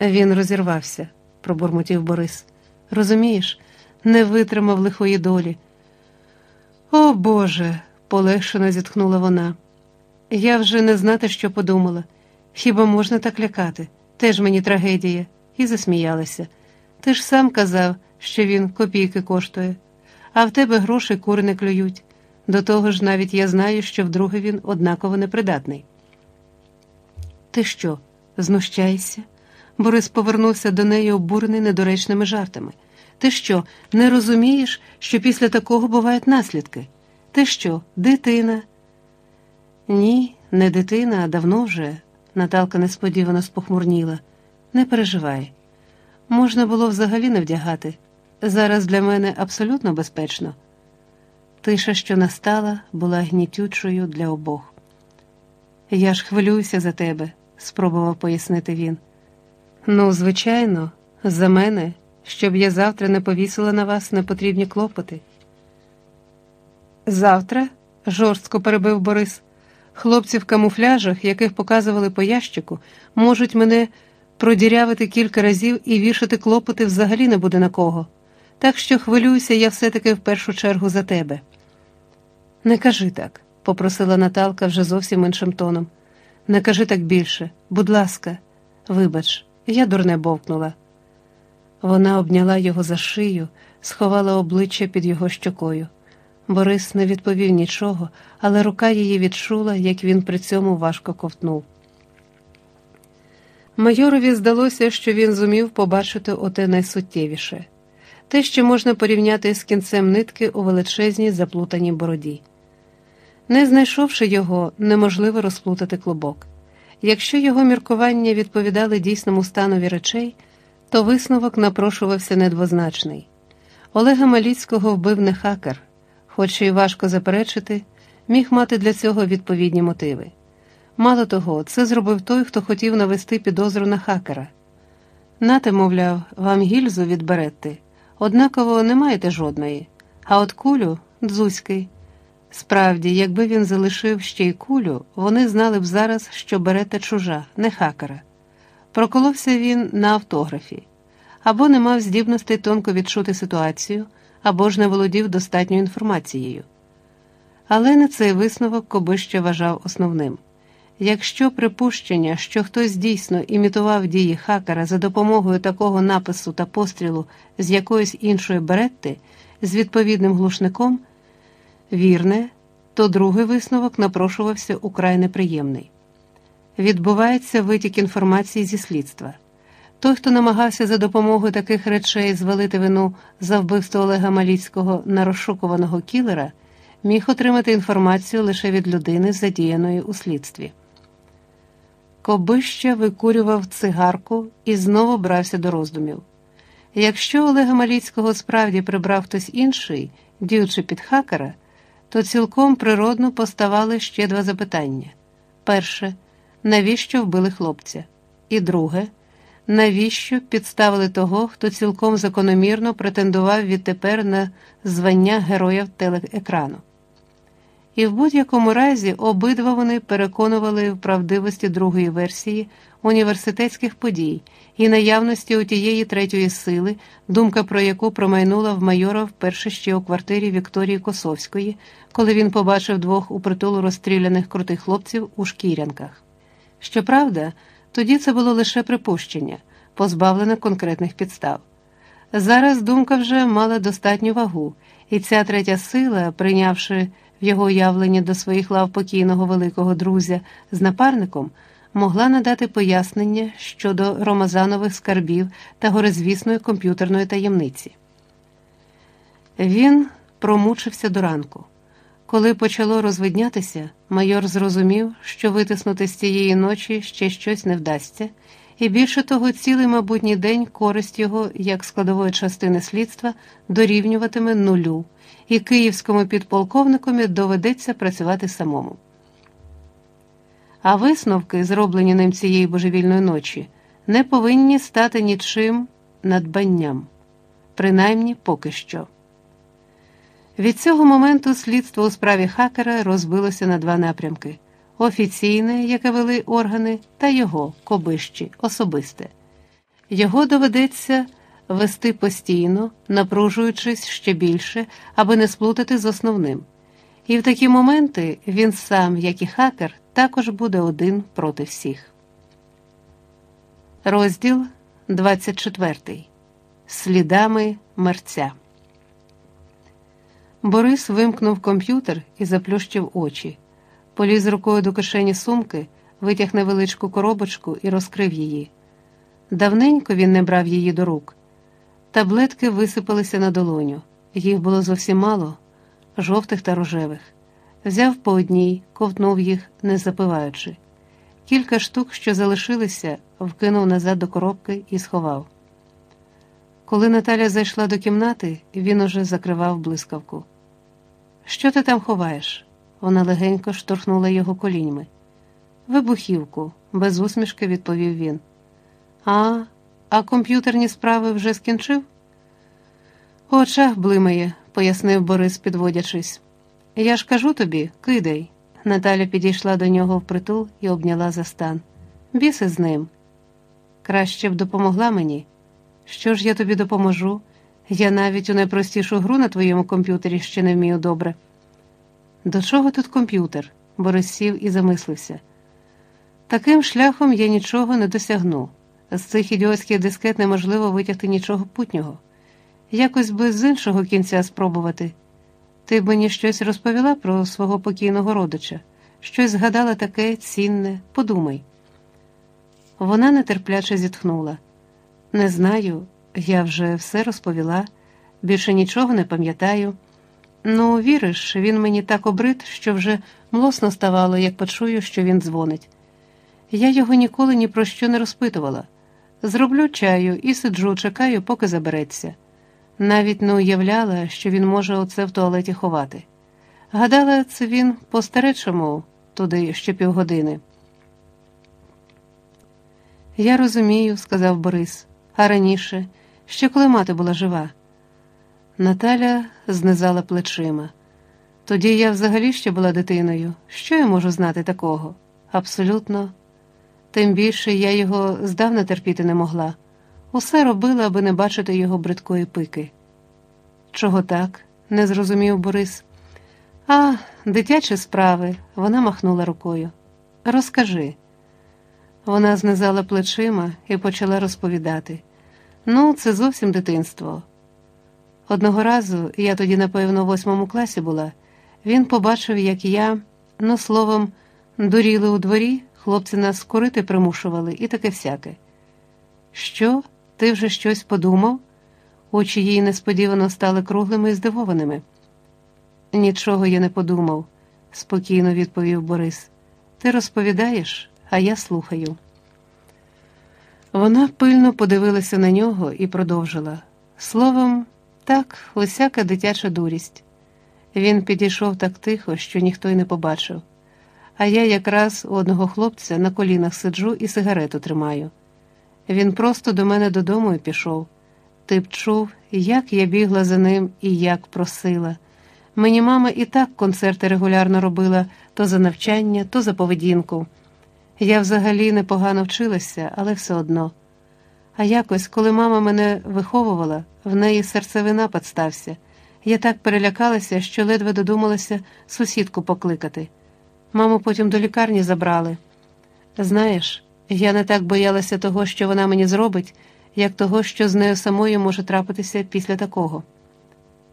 Він розірвався, пробурмотів Борис. Розумієш, не витримав лихої долі. О Боже, полегшено зітхнула вона. Я вже не знати, що подумала. Хіба можна так лякати? Теж мені трагедія, і засміялася. Ти ж сам казав, що він копійки коштує, а в тебе гроші кури не клюють. До того ж, навіть я знаю, що вдруге він однаково непридатний. Ти що, знущаєшся? Борис повернувся до неї обурений недоречними жартами. Ти що, не розумієш, що після такого бувають наслідки? Ти що, дитина? Ні, не дитина, а давно вже. Наталка несподівано спохмурніла. Не переживай. Можна було взагалі не вдягати. Зараз для мене абсолютно безпечно. Тиша, що настала, була гнітючою для обох. Я ж хвилююся за тебе, спробував пояснити він. Ну, звичайно, за мене, щоб я завтра не повісила на вас непотрібні клопоти. Завтра, жорстко перебив Борис, хлопці в камуфляжах, яких показували по ящику, можуть мене продірявити кілька разів і вішати клопоти взагалі не буде на кого. Так що хвилююся я все-таки в першу чергу за тебе. Не кажи так, попросила Наталка вже зовсім іншим тоном. Не кажи так більше, будь ласка, вибач, я дурне бовкнула. Вона обняла його за шию, сховала обличчя під його щокою. Борис не відповів нічого, але рука її відчула, як він при цьому важко ковтнув. Майорові здалося, що він зумів побачити оте найсуттєвіше те, що можна порівняти з кінцем нитки у величезній заплутаній бороді. Не знайшовши його, неможливо розплутати клубок. Якщо його міркування відповідали дійсному станові речей, то висновок напрошувався недвозначний. Олега Маліцького вбив не хакер, хоч і важко заперечити, міг мати для цього відповідні мотиви. Мало того, це зробив той, хто хотів навести підозру на хакера. Нате, мовляв, вам гільзу відберетти, однаково не маєте жодної, а от кулю дзузький. Справді, якби він залишив ще й кулю, вони знали б зараз, що берете чужа, не хакера. Проколовся він на автографі, або не мав здібностей тонко відчути ситуацію, або ж не володів достатньою інформацією. Але не цей висновок Кобище вважав основним. Якщо припущення, що хтось дійсно імітував дії хакера за допомогою такого напису та пострілу з якоїсь іншої беретти з відповідним глушником, вірне, то другий висновок напрошувався украй неприємний. Відбувається витік інформації зі слідства. Той, хто намагався за допомогою таких речей звалити вину за вбивство Олега Маліцького на розшукуваного кілера, міг отримати інформацію лише від людини, задіяної у слідстві. Кобища викурював цигарку і знову брався до роздумів. Якщо Олега Маліцького справді прибрав хтось інший, діючи під хакера, то цілком природно поставали ще два запитання: перше, навіщо вбили хлопця? І друге, навіщо підставили того, хто цілком закономірно претендував відтепер на звання героя телеекрану? І в будь-якому разі обидва вони переконували в правдивості другої версії університетських подій і наявності у тієї третьої сили, думка про яку промайнула в майора вперше ще у квартирі Вікторії Косовської, коли він побачив двох у притулу розстріляних крутих хлопців у шкірянках. Щоправда, тоді це було лише припущення, позбавлене конкретних підстав. Зараз думка вже мала достатню вагу, і ця третя сила, прийнявши в його уявленні до своїх лав покійного великого друзя з напарником, могла надати пояснення щодо ромазанових скарбів та горизвісної комп'ютерної таємниці. Він промучився до ранку. Коли почало розвиднятися, майор зрозумів, що витиснути з цієї ночі ще щось не вдасться, і більше того, цілий майбутній день користь його як складової частини слідства дорівнюватиме нулю, і київському підполковникові доведеться працювати самому. А висновки, зроблені ним цієї божевільної ночі, не повинні стати нічим надбанням, принаймні поки що. Від цього моменту слідство у справі хакера розбилося на два напрямки офіційне, яке вели органи, та його кобищі особисте. Його доведеться вести постійно, напружуючись ще більше, аби не сплутати з основним. І в такі моменти він сам, як і хакер, також буде один проти всіх. Розділ 24. Слідами мерця. Борис вимкнув комп'ютер і заплющив очі. Поліз рукою до кишені сумки, витяг невеличку коробочку і розкрив її. Давненько він не брав її до рук. Таблетки висипалися на долоню. Їх було зовсім мало, жовтих та рожевих. Взяв по одній, ковтнув їх, не запиваючи. Кілька штук, що залишилися, вкинув назад до коробки і сховав. Коли Наталя зайшла до кімнати, він уже закривав блискавку. Що ти там ховаєш? Вона легенько штурхнула його коліньми. Вибухівку, без усмішки відповів він. А, а комп'ютерні справи вже скінчив? У очах блимає, пояснив Борис, підводячись. Я ж кажу тобі, кидай. Наталя підійшла до нього впритул і обняла за стан. Біси з ним. Краще б допомогла мені. Що ж я тобі допоможу? Я навіть у найпростішу гру на твоєму комп'ютері ще не вмію добре. До чого тут комп'ютер? Борис сів і замислився. Таким шляхом я нічого не досягну. З цих ідіотських дискет неможливо витягти нічого путнього. Якось би з іншого кінця спробувати. Ти б мені щось розповіла про свого покійного родича, щось згадала таке цінне, подумай. Вона нетерпляче зітхнула. Не знаю, я вже все розповіла, більше нічого не пам'ятаю. Ну, віриш, він мені так обрид, що вже млосно ставало, як почую, що він дзвонить. Я його ніколи ні про що не розпитувала. Зроблю чаю і сиджу, чекаю, поки забереться. Навіть не уявляла, що він може оце в туалеті ховати. Гадала, це він по старечому туди ще півгодини. Я розумію, сказав Борис, а раніше, ще коли мати була жива. Наталя знизала плечима. Тоді я взагалі ще була дитиною. Що я можу знати такого? Абсолютно. Тим більше я його здавна терпіти не могла. Усе робила, аби не бачити його бридкої пики. Чого так? не зрозумів Борис. А, дитячі справи, вона махнула рукою. Розкажи. Вона знизала плечима і почала розповідати. Ну, це зовсім дитинство. Одного разу, я тоді, напевно, в восьмому класі була, він побачив, як я, ну, словом, дуріли у дворі, хлопці нас курити примушували і таке всяке. Що, ти вже щось подумав? Очі її несподівано стали круглими і здивованими. Нічого я не подумав, спокійно відповів Борис. Ти розповідаєш, а я слухаю. Вона пильно подивилася на нього і продовжила. Словом, так, усяка дитяча дурість. Він підійшов так тихо, що ніхто й не побачив. А я якраз у одного хлопця на колінах сиджу і сигарету тримаю. Він просто до мене додому і пішов. Ти б чув, як я бігла за ним і як просила. Мені мама і так концерти регулярно робила то за навчання, то за поведінку. Я взагалі непогано вчилася, але все одно. А якось, коли мама мене виховувала, в неї серцевий напад стався. Я так перелякалася, що ледве додумалася сусідку покликати. Маму потім до лікарні забрали. Знаєш, я не так боялася того, що вона мені зробить, як того, що з нею самою може трапитися після такого.